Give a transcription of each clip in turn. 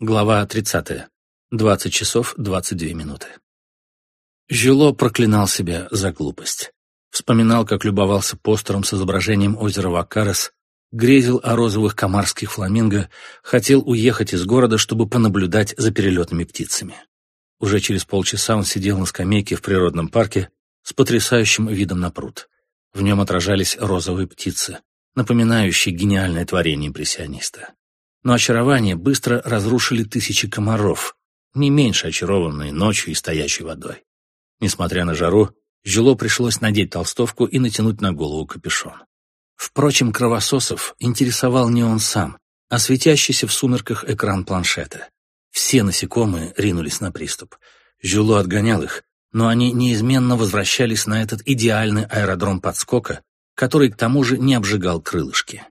Глава 30. 20 часов 22 минуты. Жило проклинал себя за глупость. Вспоминал, как любовался постером с изображением озера Вакарес, грезил о розовых комарских фламинго, хотел уехать из города, чтобы понаблюдать за перелетными птицами. Уже через полчаса он сидел на скамейке в природном парке с потрясающим видом на пруд. В нем отражались розовые птицы, напоминающие гениальное творение импрессиониста но очарование быстро разрушили тысячи комаров, не меньше очарованные ночью и стоящей водой. Несмотря на жару, Жило пришлось надеть толстовку и натянуть на голову капюшон. Впрочем, кровососов интересовал не он сам, а светящийся в сумерках экран планшета. Все насекомые ринулись на приступ. Жюло отгонял их, но они неизменно возвращались на этот идеальный аэродром подскока, который к тому же не обжигал крылышки.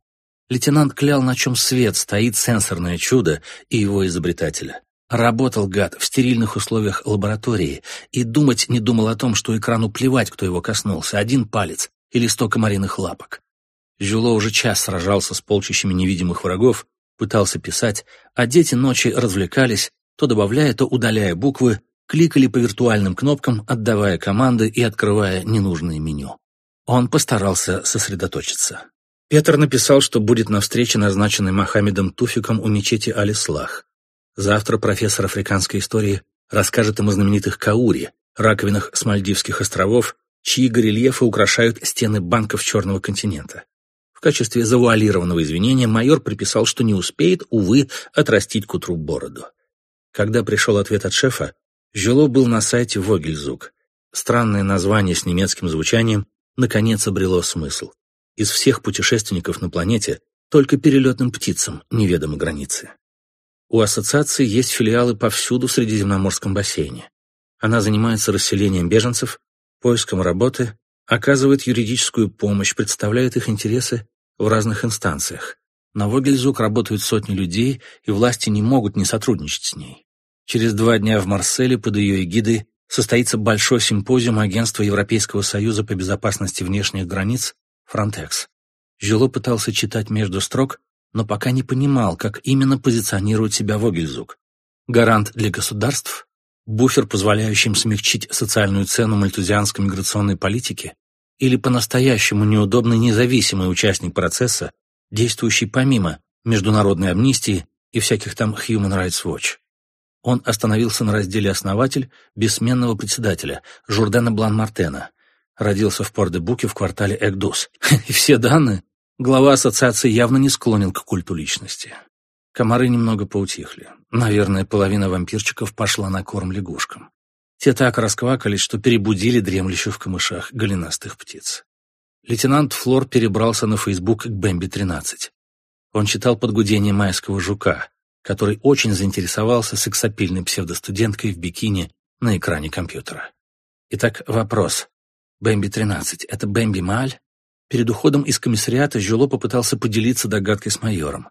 Лейтенант клял, на чем свет стоит сенсорное чудо и его изобретателя. Работал гад в стерильных условиях лаборатории и думать не думал о том, что экрану плевать, кто его коснулся, один палец или сто комариных лапок. Жюло уже час сражался с полчищами невидимых врагов, пытался писать, а дети ночи развлекались, то добавляя, то удаляя буквы, кликали по виртуальным кнопкам, отдавая команды и открывая ненужные меню. Он постарался сосредоточиться. Петр написал, что будет на встрече, назначенной Мохаммедом Туфиком у мечети Алислах. Завтра профессор африканской истории расскажет им о знаменитых Каури, раковинах с Мальдивских островов, чьи горельефы украшают стены банков Черного континента. В качестве завуалированного извинения майор приписал, что не успеет, увы, отрастить к утру бороду. Когда пришел ответ от шефа, Жило был на сайте Вогельзук. Странное название с немецким звучанием наконец обрело смысл. Из всех путешественников на планете только перелетным птицам неведомы границы. У ассоциации есть филиалы повсюду в Средиземноморском бассейне. Она занимается расселением беженцев, поиском работы, оказывает юридическую помощь, представляет их интересы в разных инстанциях. На Вогельзук работают сотни людей, и власти не могут не сотрудничать с ней. Через два дня в Марселе под ее эгидой состоится большой симпозиум Агентства Европейского Союза по безопасности внешних границ Фронтекс. Жило пытался читать между строк, но пока не понимал, как именно позиционирует себя Вогельзук. Гарант для государств? Буфер, позволяющий им смягчить социальную цену мальтузианской миграционной политики? Или по-настоящему неудобный независимый участник процесса, действующий помимо международной амнистии и всяких там Human Rights Watch? Он остановился на разделе «Основатель» бессменного председателя Журдена Блан-Мартена, Родился в Пор-де-Буке в квартале Экдус. И все данные. Глава ассоциации явно не склонен к культу личности. Комары немного поутихли. Наверное, половина вампирчиков пошла на корм лягушкам. Те так расквакались, что перебудили дремлющих в камышах голенастых птиц. Лейтенант Флор перебрался на Фейсбук к Бэмби-13. Он читал под гудение майского жука, который очень заинтересовался сексапильной псевдостуденткой в бикини на экране компьютера. Итак, вопрос. Бэмби-13 — это Бэмби Маль? Перед уходом из комиссариата Жюло попытался поделиться догадкой с майором.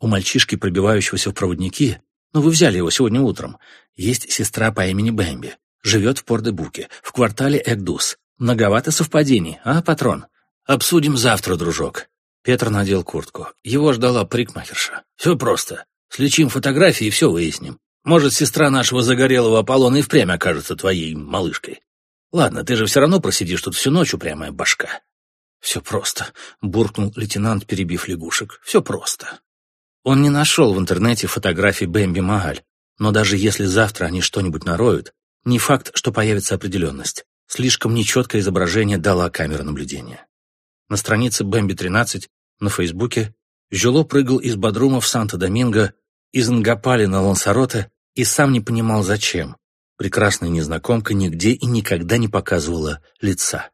У мальчишки, пробивающегося в проводники, ну вы взяли его сегодня утром, есть сестра по имени Бэмби, живет в Пор-де-Буке, в квартале Экдус. Многовато совпадений, а, патрон? Обсудим завтра, дружок. Петр надел куртку. Его ждала парикмахерша. Все просто. Слечим фотографии и все выясним. Может, сестра нашего загорелого Аполлона и впрямь окажется твоей малышкой. Ладно, ты же все равно просидишь тут всю ночь, упрямая башка. Все просто, буркнул лейтенант, перебив лягушек. Все просто. Он не нашел в интернете фотографий Бэмби Магаль, но даже если завтра они что-нибудь нароют, не факт, что появится определенность. Слишком нечеткое изображение дала камера наблюдения. На странице Бэмби-13 на Фейсбуке Жюло прыгал из Бодрума в Санто-Доминго, из Нгапали на Лансароте и сам не понимал, зачем. Прекрасная незнакомка нигде и никогда не показывала лица.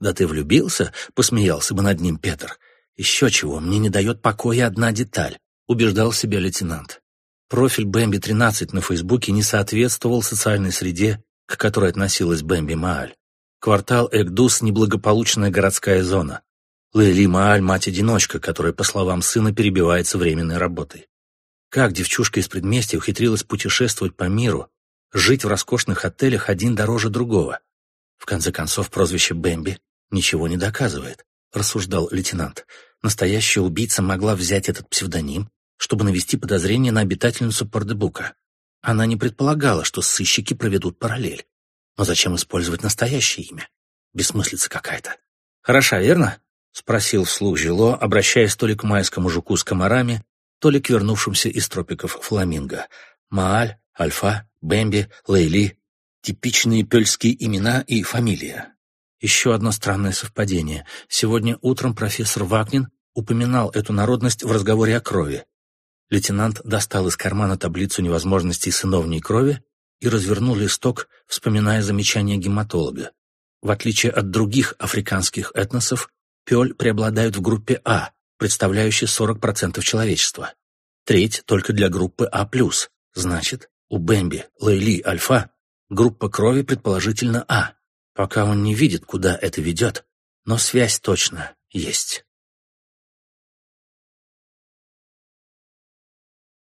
«Да ты влюбился?» — посмеялся бы над ним Петр. «Еще чего, мне не дает покоя одна деталь», — убеждал себя лейтенант. Профиль Бэмби-13 на Фейсбуке не соответствовал социальной среде, к которой относилась Бэмби Мааль. Квартал Экдус — неблагополучная городская зона. Лейли Мааль — мать-одиночка, которая, по словам сына, перебивается временной работой. Как девчушка из предместья ухитрилась путешествовать по миру, Жить в роскошных отелях один дороже другого. В конце концов, прозвище Бэмби ничего не доказывает, рассуждал лейтенант. Настоящая убийца могла взять этот псевдоним чтобы навести подозрение на обитательницу Пардебука. Она не предполагала, что сыщики проведут параллель. Но зачем использовать настоящее имя? Бессмыслица какая-то. «Хороша, верно?» — спросил вслух Жило, обращаясь то ли к майскому жуку с комарами, то ли к вернувшимся из тропиков фламинго. Мааль, Альфа, Бэмби, Лейли — типичные пельские имена и фамилия. Еще одно странное совпадение. Сегодня утром профессор Вагнин упоминал эту народность в разговоре о крови. Лейтенант достал из кармана таблицу невозможностей сыновней крови и развернул листок, вспоминая замечания гематолога. В отличие от других африканских этносов, пёль преобладают в группе А, представляющей 40% человечества. Треть только для группы А+. Значит, у Бэмби, Лейли, Альфа группа крови предположительно А. Пока он не видит, куда это ведет, но связь точно есть.